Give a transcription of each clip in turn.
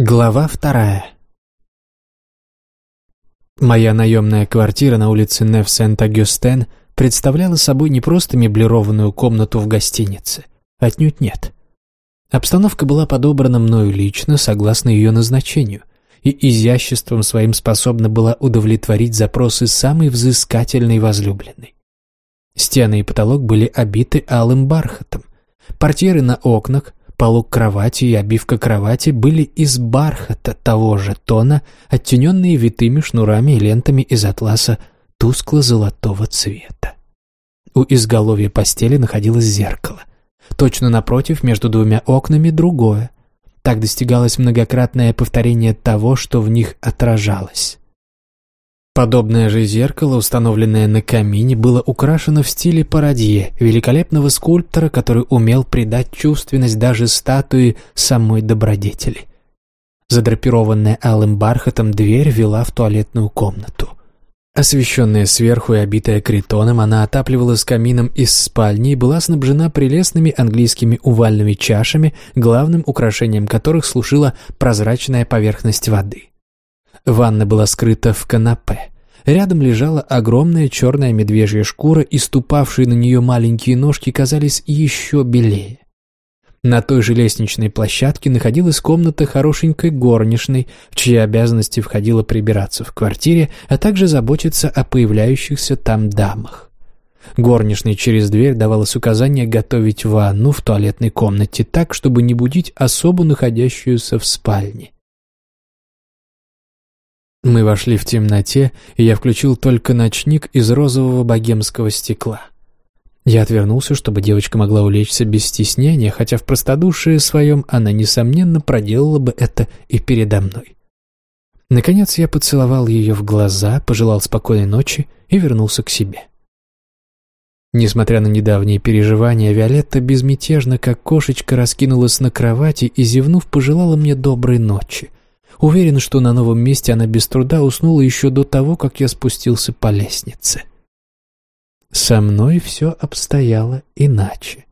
Глава вторая Моя наемная квартира на улице Нев-Сент-Агюстен представляла собой не просто меблированную комнату в гостинице. Отнюдь нет. Обстановка была подобрана мною лично, согласно ее назначению, и изяществом своим способна была удовлетворить запросы самой взыскательной возлюбленной. Стены и потолок были обиты алым бархатом. Портьеры на окнах, Полок кровати и обивка кровати были из бархата того же тона, оттененные витыми шнурами и лентами из атласа тускло-золотого цвета. У изголовья постели находилось зеркало. Точно напротив, между двумя окнами, другое. Так достигалось многократное повторение того, что в них отражалось. Подобное же зеркало, установленное на камине, было украшено в стиле парадье, великолепного скульптора, который умел придать чувственность даже статуи самой добродетели. Задрапированная алым бархатом дверь вела в туалетную комнату. Освещенная сверху и обитая критоном, она отапливалась камином из спальни и была снабжена прелестными английскими увальными чашами, главным украшением которых служила прозрачная поверхность воды. Ванна была скрыта в канапе. Рядом лежала огромная черная медвежья шкура, и ступавшие на нее маленькие ножки казались еще белее. На той же лестничной площадке находилась комната хорошенькой горничной, в чьи обязанности входило прибираться в квартире, а также заботиться о появляющихся там дамах. Горничной через дверь давалось указание готовить ванну в туалетной комнате так, чтобы не будить особо находящуюся в спальне. Мы вошли в темноте, и я включил только ночник из розового богемского стекла. Я отвернулся, чтобы девочка могла улечься без стеснения, хотя в простодушии своем она, несомненно, проделала бы это и передо мной. Наконец я поцеловал ее в глаза, пожелал спокойной ночи и вернулся к себе. Несмотря на недавние переживания, Виолетта безмятежно, как кошечка, раскинулась на кровати и, зевнув, пожелала мне доброй ночи. Уверен, что на новом месте она без труда уснула еще до того, как я спустился по лестнице. Со мной все обстояло иначе.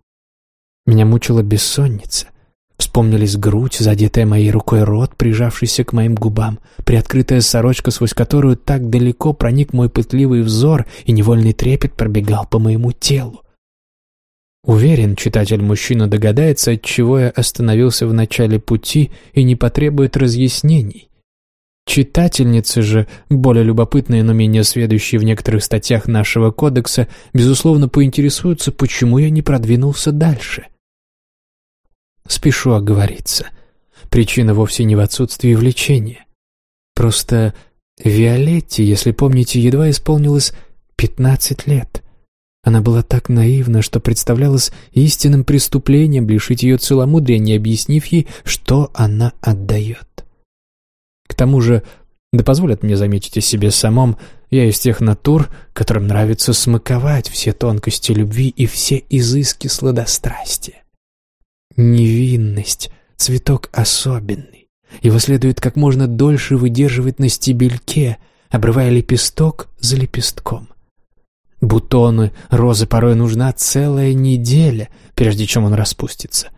Меня мучила бессонница. Вспомнились грудь, задетая моей рукой рот, прижавшийся к моим губам, приоткрытая сорочка, сквозь которую так далеко проник мой пытливый взор, и невольный трепет пробегал по моему телу. Уверен, читатель-мужчина догадается, от чего я остановился в начале пути и не потребует разъяснений. Читательницы же, более любопытные, но менее сведущие в некоторых статьях нашего кодекса, безусловно, поинтересуются, почему я не продвинулся дальше. Спешу оговориться. Причина вовсе не в отсутствии влечения. Просто Виолетте, если помните, едва исполнилось пятнадцать лет. Она была так наивна, что представлялось истинным преступлением лишить ее целомудрия, не объяснив ей, что она отдает. К тому же, да позволят мне заметить о себе самом, я из тех натур, которым нравится смаковать все тонкости любви и все изыски сладострастия. Невинность — цветок особенный. Его следует как можно дольше выдерживать на стебельке, обрывая лепесток за лепестком. Бутоны розы порой нужна целая неделя, прежде чем он распустится.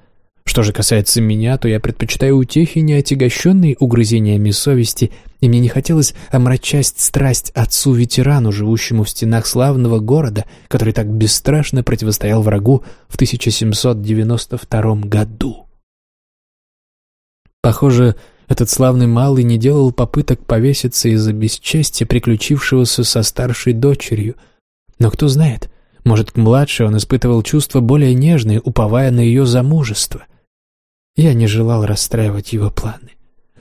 Что же касается меня, то я предпочитаю утехи, не отягощенные угрызениями совести, и мне не хотелось омрачать страсть отцу-ветерану, живущему в стенах славного города, который так бесстрашно противостоял врагу в 1792 году. Похоже, этот славный малый не делал попыток повеситься из-за бесчестия, приключившегося со старшей дочерью — но кто знает, может, к младшей он испытывал чувства более нежные, уповая на ее замужество. Я не желал расстраивать его планы.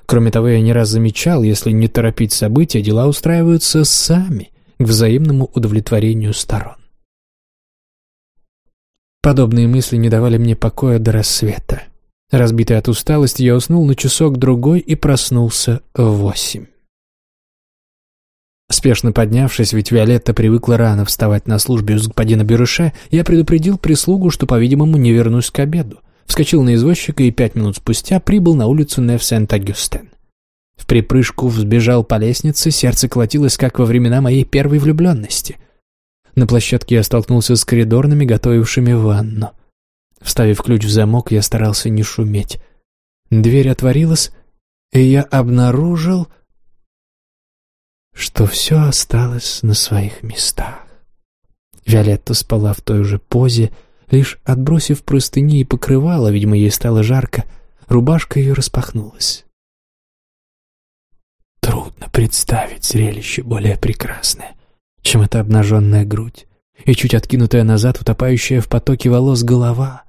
Кроме того, я не раз замечал, если не торопить события, дела устраиваются сами, к взаимному удовлетворению сторон. Подобные мысли не давали мне покоя до рассвета. Разбитый от усталости, я уснул на часок-другой и проснулся в восемь. Спешно поднявшись, ведь Виолетта привыкла рано вставать на службе у господина Беруше, я предупредил прислугу, что, по-видимому, не вернусь к обеду. Вскочил на извозчика и пять минут спустя прибыл на улицу Нев-Сент-Агюстен. В припрыжку взбежал по лестнице, сердце колотилось, как во времена моей первой влюбленности. На площадке я столкнулся с коридорными, готовившими ванну. Вставив ключ в замок, я старался не шуметь. Дверь отворилась, и я обнаружил, что все осталось на своих местах. Виолетта спала в той же позе, лишь отбросив простыни и покрывало, видимо, ей стало жарко, рубашка ее распахнулась. Трудно представить зрелище более прекрасное, чем эта обнаженная грудь и чуть откинутая назад, утопающая в потоке волос голова,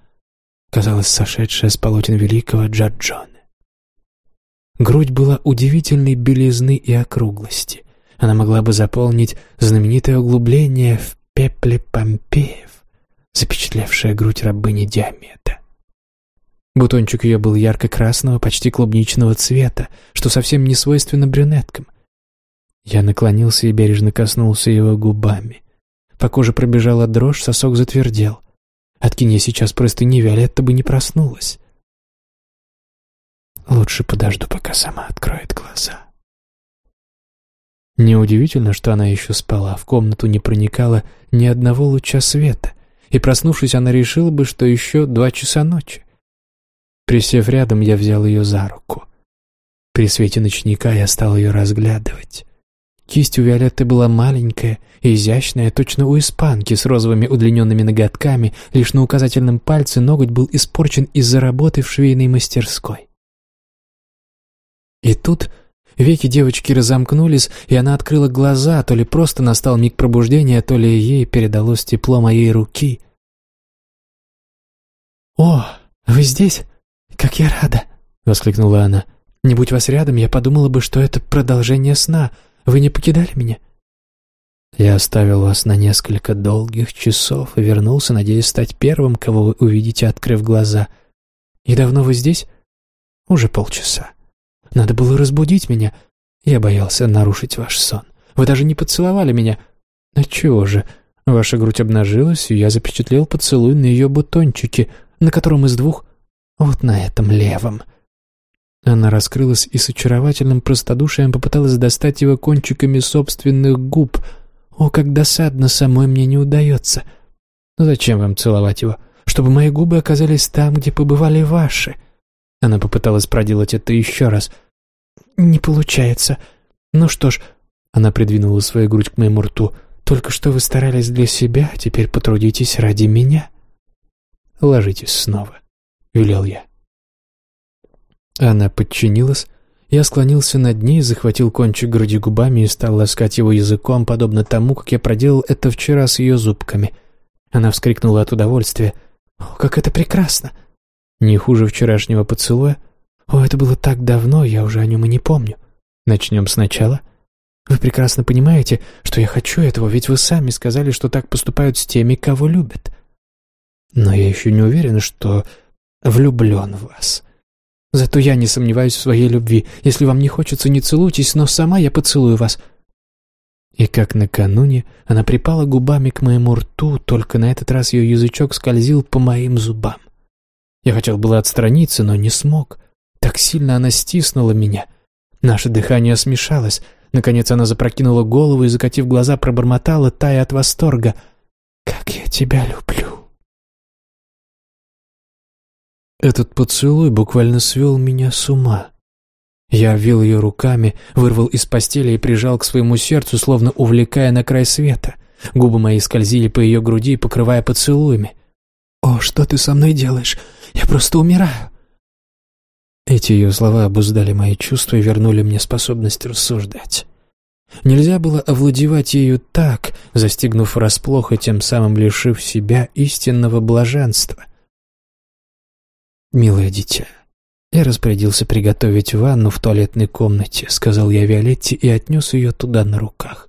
казалось, сошедшая с полотен великого Джаджона. Грудь была удивительной белизны и округлости. Она могла бы заполнить знаменитое углубление в пепле Помпеев, запечатлевшее грудь рабыни Диамета. Бутончик ее был ярко-красного, почти клубничного цвета, что совсем не свойственно брюнеткам. Я наклонился и бережно коснулся его губами. По коже пробежала дрожь, сосок затвердел. Откинь я сейчас простыни, Виолетта бы не проснулась. Лучше подожду, пока сама откроет глаза. Неудивительно, что она еще спала, в комнату не проникало ни одного луча света, и, проснувшись, она решила бы, что еще два часа ночи. Присев рядом, я взял ее за руку. При свете ночника я стал ее разглядывать. Кисть у Виолетты была маленькая изящная, точно у испанки, с розовыми удлиненными ноготками, лишь на указательном пальце ноготь был испорчен из-за работы в швейной мастерской. И тут веки девочки разомкнулись, и она открыла глаза, то ли просто настал миг пробуждения, то ли ей передалось тепло моей руки. «О, вы здесь? Как я рада!» — воскликнула она. «Не будь вас рядом, я подумала бы, что это продолжение сна». Вы не покидали меня?» «Я оставил вас на несколько долгих часов и вернулся, надеясь стать первым, кого вы увидите, открыв глаза. И давно вы здесь?» «Уже полчаса. Надо было разбудить меня. Я боялся нарушить ваш сон. Вы даже не поцеловали меня. Отчего же? Ваша грудь обнажилась, и я запечатлел поцелуй на ее бутончике, на котором из двух... Вот на этом левом». Она раскрылась и с очаровательным простодушием попыталась достать его кончиками собственных губ. О, как досадно, самой мне не удается. Но зачем вам целовать его? Чтобы мои губы оказались там, где побывали ваши. Она попыталась проделать это еще раз. Не получается. Ну что ж, она придвинула свою грудь к моему рту. Только что вы старались для себя, а теперь потрудитесь ради меня. Ложитесь снова, велел я. Она подчинилась. Я склонился над ней, захватил кончик груди губами и стал ласкать его языком, подобно тому, как я проделал это вчера с ее зубками. Она вскрикнула от удовольствия. «О, как это прекрасно!» «Не хуже вчерашнего поцелуя?» «О, это было так давно, я уже о нем и не помню. Начнем сначала?» «Вы прекрасно понимаете, что я хочу этого, ведь вы сами сказали, что так поступают с теми, кого любят. Но я еще не уверен, что влюблен в вас». Зато я не сомневаюсь в своей любви. Если вам не хочется, не целуйтесь, но сама я поцелую вас». И как накануне, она припала губами к моему рту, только на этот раз ее язычок скользил по моим зубам. Я хотел было отстраниться, но не смог. Так сильно она стиснула меня. Наше дыхание смешалось. Наконец она запрокинула голову и, закатив глаза, пробормотала, тая от восторга. «Как я тебя люблю!» Этот поцелуй буквально свел меня с ума. Я обвил ее руками, вырвал из постели и прижал к своему сердцу, словно увлекая на край света. Губы мои скользили по ее груди, покрывая поцелуями. «О, что ты со мной делаешь? Я просто умираю!» Эти ее слова обуздали мои чувства и вернули мне способность рассуждать. Нельзя было овладевать ею так, застигнув врасплох и тем самым лишив себя истинного блаженства. «Милое дитя, я распорядился приготовить ванну в туалетной комнате», — сказал я Виолетте и отнес ее туда на руках.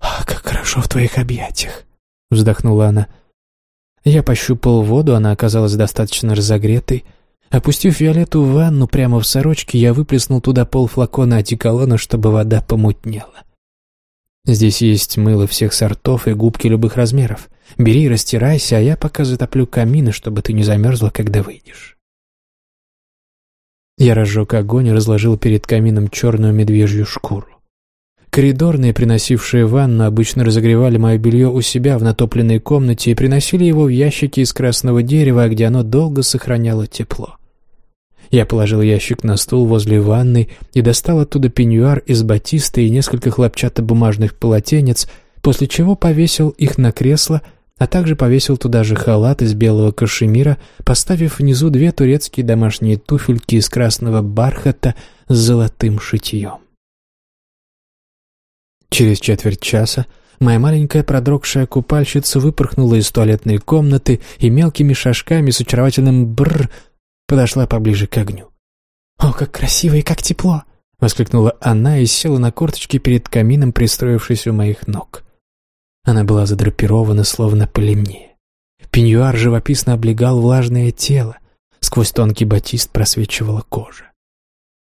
«А, как хорошо в твоих объятиях!» — вздохнула она. Я пощупал воду, она оказалась достаточно разогретой. Опустив Виолетту в ванну прямо в сорочке, я выплеснул туда полфлакона одеколона, чтобы вода помутнела. Здесь есть мыло всех сортов и губки любых размеров. Бери и растирайся, а я пока затоплю камины, чтобы ты не замерзла, когда выйдешь. Я разжег огонь и разложил перед камином черную медвежью шкуру. Коридорные, приносившие ванну, обычно разогревали мое белье у себя в натопленной комнате и приносили его в ящики из красного дерева, где оно долго сохраняло тепло. Я положил ящик на стул возле ванной и достал оттуда пеньюар из батиста и несколько хлопчатобумажных полотенец, после чего повесил их на кресло, а также повесил туда же халат из белого кашемира, поставив внизу две турецкие домашние туфельки из красного бархата с золотым шитьем. Через четверть часа моя маленькая продрогшая купальщица выпорхнула из туалетной комнаты и мелкими шажками с очаровательным «бррр» подошла поближе к огню. «О, как красиво и как тепло!» — воскликнула она и села на корточки перед камином, пристроившись у моих ног. Она была задрапирована, словно по лемне. Пеньюар живописно облегал влажное тело, сквозь тонкий батист просвечивала кожа.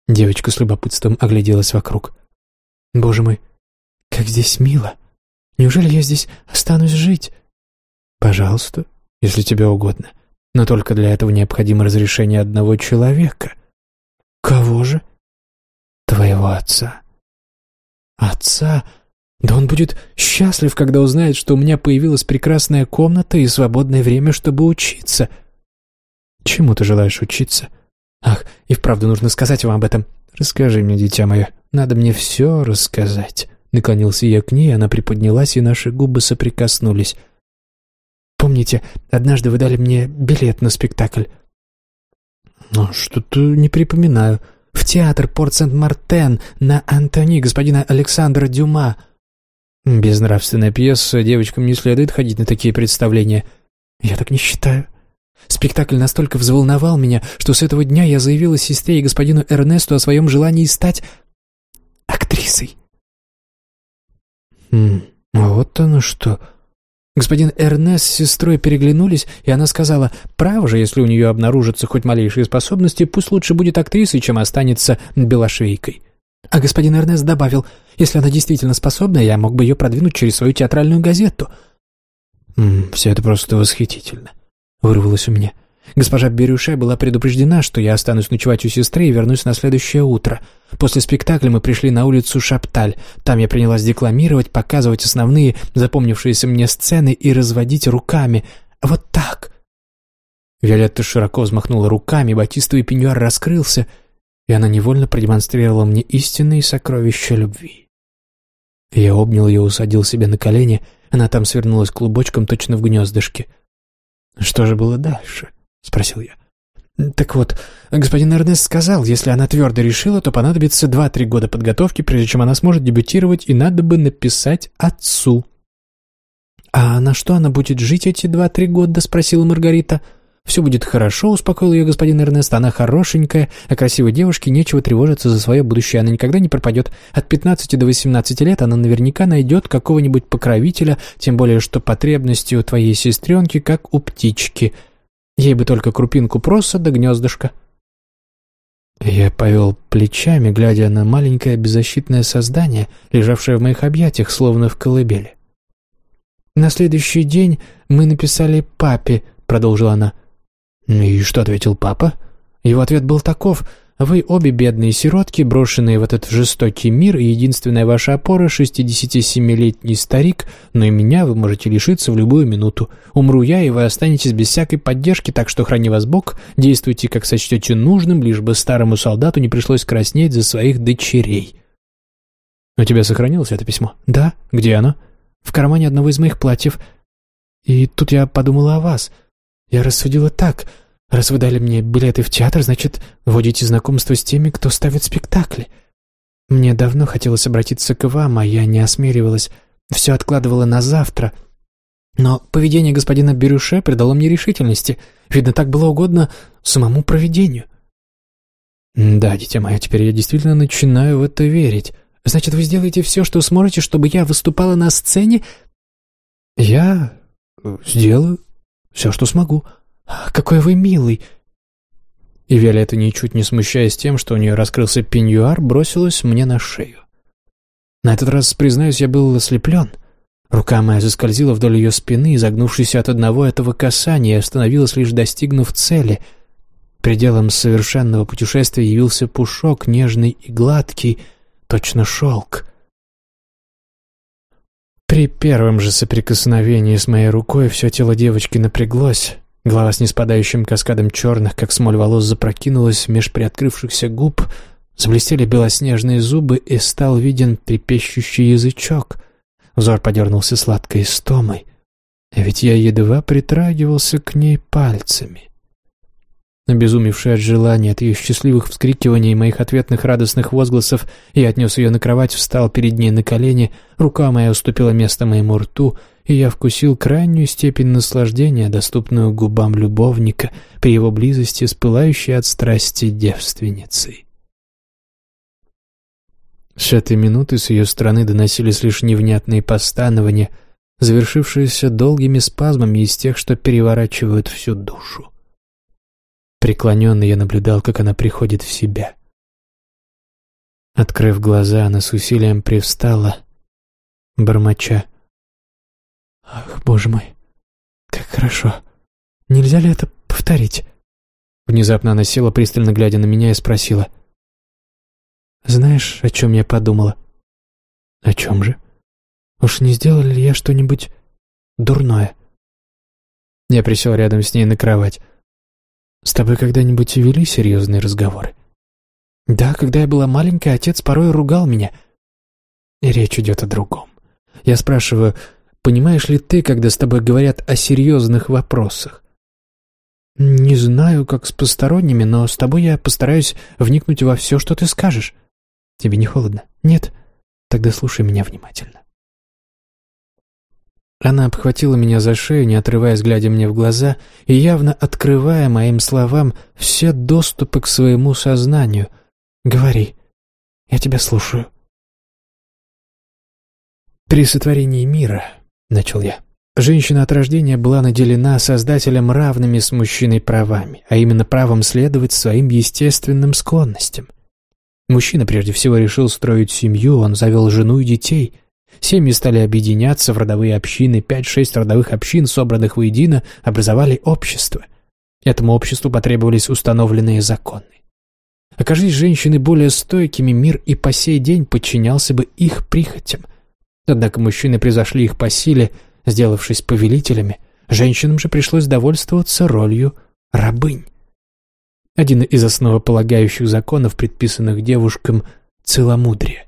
Девочка с любопытством огляделась вокруг. «Боже мой, как здесь мило! Неужели я здесь останусь жить?» «Пожалуйста, если тебе угодно. Но только для этого необходимо разрешение одного человека. Кого же? Твоего отца. Отца? Да он будет счастлив, когда узнает, что у меня появилась прекрасная комната и свободное время, чтобы учиться. Чему ты желаешь учиться? Ах, и вправду нужно сказать вам об этом. Расскажи мне, дитя мое, надо мне все рассказать. Наклонился я к ней, она приподнялась, и наши губы соприкоснулись. Помните, однажды вы дали мне билет на спектакль?» «Ну, что-то не припоминаю. В театр Порт-Сент-Мартен на Антони господина Александра Дюма». «Безнравственная пьеса, девочкам не следует ходить на такие представления». «Я так не считаю. Спектакль настолько взволновал меня, что с этого дня я заявила сестре и господину Эрнесту о своем желании стать актрисой». «Хм, а вот оно что...» Господин Эрнес с сестрой переглянулись, и она сказала, «Право же, если у нее обнаружатся хоть малейшие способности, пусть лучше будет актрисой, чем останется белошвейкой». А господин Эрнес добавил, «Если она действительно способна, я мог бы ее продвинуть через свою театральную газету». «М -м, «Все это просто восхитительно», — вырвалось у меня. Госпожа Берюше была предупреждена, что я останусь ночевать у сестры и вернусь на следующее утро. После спектакля мы пришли на улицу Шапталь. Там я принялась декламировать, показывать основные запомнившиеся мне сцены и разводить руками. Вот так. Виолетта широко взмахнула руками, батистовый пеньюар раскрылся, и она невольно продемонстрировала мне истинные сокровища любви. Я обнял ее, усадил себе на колени, она там свернулась клубочком точно в гнездышке. Что же было дальше? — спросил я. «Так вот, господин Эрнест сказал, если она твердо решила, то понадобится два-три года подготовки, прежде чем она сможет дебютировать, и надо бы написать отцу». «А на что она будет жить эти два-три года?» — спросила Маргарита. «Все будет хорошо», — успокоил ее господин Эрнест. «Она хорошенькая, а красивой девушке нечего тревожиться за свое будущее. Она никогда не пропадет. От 15 до 18 лет она наверняка найдет какого-нибудь покровителя, тем более что потребности у твоей сестренки, как у птички». Ей бы только крупинку проса да гнездышко. Я повел плечами, глядя на маленькое беззащитное создание, лежавшее в моих объятиях, словно в колыбели. «На следующий день мы написали папе», — продолжила она. «И что ответил папа?» Его ответ был таков — вы обе бедные сиротки, брошенные в этот жестокий мир, и единственная ваша опора — 67-летний старик, но и меня вы можете лишиться в любую минуту. Умру я, и вы останетесь без всякой поддержки, так что храни вас Бог, действуйте, как сочтете нужным, лишь бы старому солдату не пришлось краснеть за своих дочерей. У тебя сохранилось это письмо? Да. Где оно? В кармане одного из моих платьев. И тут я подумала о вас. Я рассудила так — Раз вы дали мне билеты в театр, значит, вводите знакомство с теми, кто ставит спектакли. Мне давно хотелось обратиться к вам, а я не осмеливалась. Все откладывала на завтра. Но поведение господина Берюше придало мне решительности. Видно, так было угодно самому проведению. Да, дитя мое, теперь я действительно начинаю в это верить. Значит, вы сделаете все, что сможете, чтобы я выступала на сцене? Я сделаю все, что смогу. «Какой вы милый!» И Виолетта, ничуть не смущаясь тем, что у нее раскрылся пеньюар, бросилась мне на шею. На этот раз, признаюсь, я был ослеплен. Рука моя заскользила вдоль ее спины, изогнувшись от одного этого касания, остановилась, лишь достигнув цели. Пределом совершенного путешествия явился пушок, нежный и гладкий, точно шелк. При первом же соприкосновении с моей рукой все тело девочки напряглось — Голова с неспадающим каскадом черных, как смоль волос, запрокинулась меж приоткрывшихся губ, заблестели белоснежные зубы, и стал виден трепещущий язычок. Взор подернулся сладкой истомой. Ведь я едва притрагивался к ней пальцами. Обезумевший от желания, от ее счастливых вскрикиваний и моих ответных радостных возгласов, я отнес ее на кровать, встал перед ней на колени, рука моя уступила место моему рту, и я вкусил крайнюю степень наслаждения, доступную губам любовника при его близости с пылающей от страсти девственницей. С этой минуты с ее стороны доносились лишь невнятные постанования, завершившиеся долгими спазмами из тех, что переворачивают всю душу. Преклоненный я наблюдал, как она приходит в себя. Открыв глаза, она с усилием привстала, бормоча. «Ах, боже мой, как хорошо! Нельзя ли это повторить?» Внезапно она села, пристально глядя на меня, и спросила. «Знаешь, о чем я подумала?» «О чем же? Уж не сделал ли я что-нибудь дурное?» Я присел рядом с ней на кровать. С тобой когда-нибудь вели серьезные разговоры? Да, когда я была маленькая, отец порой ругал меня. И речь идет о другом. Я спрашиваю, понимаешь ли ты, когда с тобой говорят о серьезных вопросах? Не знаю, как с посторонними, но с тобой я постараюсь вникнуть во все, что ты скажешь. Тебе не холодно? Нет? Тогда слушай меня внимательно. Она обхватила меня за шею, не отрываясь, глядя мне в глаза, и явно открывая моим словам все доступы к своему сознанию. «Говори, я тебя слушаю». «При сотворении мира», — начал я, — «женщина от рождения была наделена Создателем равными с мужчиной правами, а именно правом следовать своим естественным склонностям. Мужчина прежде всего решил строить семью, он завел жену и детей — Семьи стали объединяться в родовые общины, пять-шесть родовых общин, собранных воедино, образовали общество. Этому обществу потребовались установленные законы. Окажись женщины более стойкими, мир и по сей день подчинялся бы их прихотям. Однако мужчины превзошли их по силе, сделавшись повелителями, женщинам же пришлось довольствоваться ролью рабынь. Один из основополагающих законов, предписанных девушкам – целомудрие.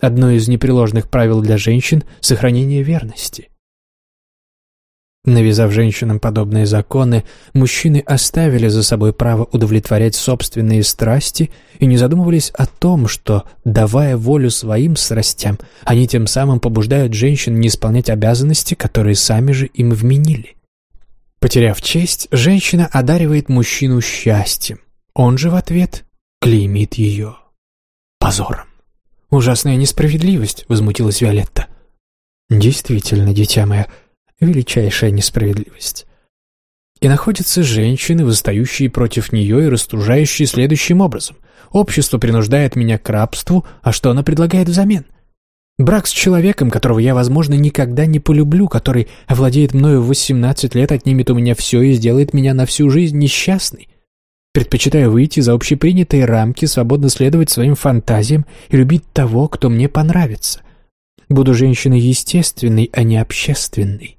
Одно из непреложных правил для женщин – сохранение верности. Навязав женщинам подобные законы, мужчины оставили за собой право удовлетворять собственные страсти и не задумывались о том, что, давая волю своим страстям, они тем самым побуждают женщин не исполнять обязанности, которые сами же им вменили. Потеряв честь, женщина одаривает мужчину счастьем, он же в ответ клеймит ее позором. «Ужасная несправедливость», — возмутилась Виолетта. «Действительно, дитя мое, величайшая несправедливость». И находятся женщины, восстающие против нее и растужающие следующим образом. Общество принуждает меня к рабству, а что оно предлагает взамен? Брак с человеком, которого я, возможно, никогда не полюблю, который овладеет мною в 18 лет, отнимет у меня все и сделает меня на всю жизнь несчастной. Предпочитаю выйти за общепринятые рамки, свободно следовать своим фантазиям и любить того, кто мне понравится. Буду женщиной естественной, а не общественной.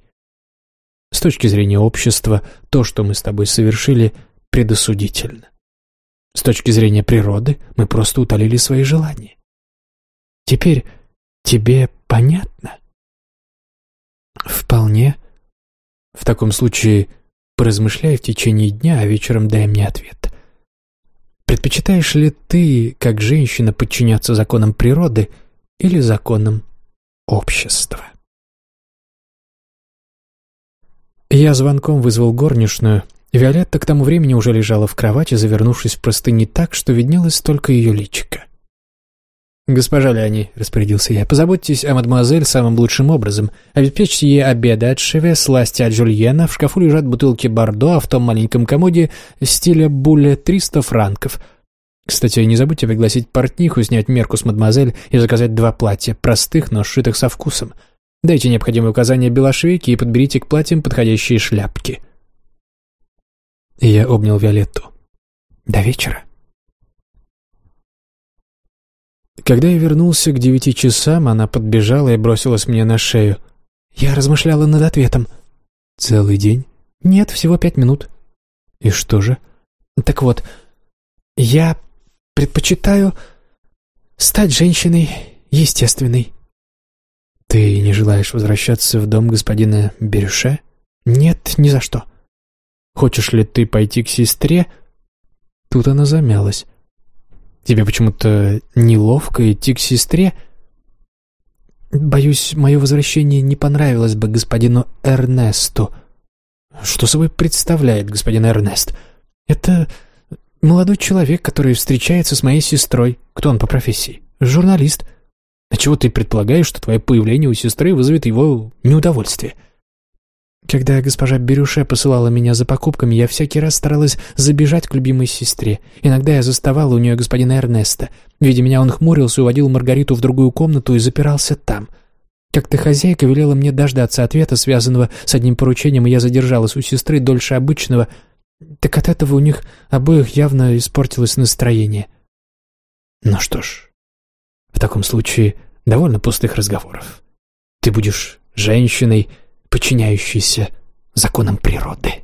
С точки зрения общества, то, что мы с тобой совершили, предосудительно. С точки зрения природы, мы просто утолили свои желания. Теперь тебе понятно? Вполне. В таком случае поразмышляй в течение дня, а вечером дай мне ответ. Предпочитаешь ли ты, как женщина, подчиняться законам природы или законам общества? Я звонком вызвал горничную. Виолетта к тому времени уже лежала в кровати, завернувшись в простыни так, что виднелось только ее личико. «Госпожа Леони», — распорядился я, — «позаботьтесь о мадемуазель самым лучшим образом. Обеспечьте ей обеды от Шеве, сласти от Жульена, в шкафу лежат бутылки Бордо, а в том маленьком комоде стиля Буле 300 франков. Кстати, не забудьте пригласить портниху, снять мерку с мадемуазель и заказать два платья, простых, но сшитых со вкусом. Дайте необходимые указания белошвейке и подберите к платьям подходящие шляпки». Я обнял Виолетту. «До вечера». Когда я вернулся к девяти часам, она подбежала и бросилась мне на шею. Я размышляла над ответом. «Целый день?» «Нет, всего пять минут». «И что же?» «Так вот, я предпочитаю стать женщиной естественной». «Ты не желаешь возвращаться в дом господина Берюше?» «Нет, ни за что». «Хочешь ли ты пойти к сестре?» Тут она замялась. «Тебе почему-то неловко идти к сестре?» «Боюсь, мое возвращение не понравилось бы господину Эрнесту». «Что собой представляет господин Эрнест?» «Это молодой человек, который встречается с моей сестрой. Кто он по профессии? Журналист». А чего ты предполагаешь, что твое появление у сестры вызовет его неудовольствие? Когда госпожа Берюше посылала меня за покупками, я всякий раз старалась забежать к любимой сестре. Иногда я заставала у нее господина Эрнеста. Видя меня, он хмурился, уводил Маргариту в другую комнату и запирался там. Как-то хозяйка велела мне дождаться ответа, связанного с одним поручением, и я задержалась у сестры дольше обычного. Так от этого у них обоих явно испортилось настроение. Ну что ж, в таком случае довольно пустых разговоров. Ты будешь женщиной, подчиняющейся законам природы.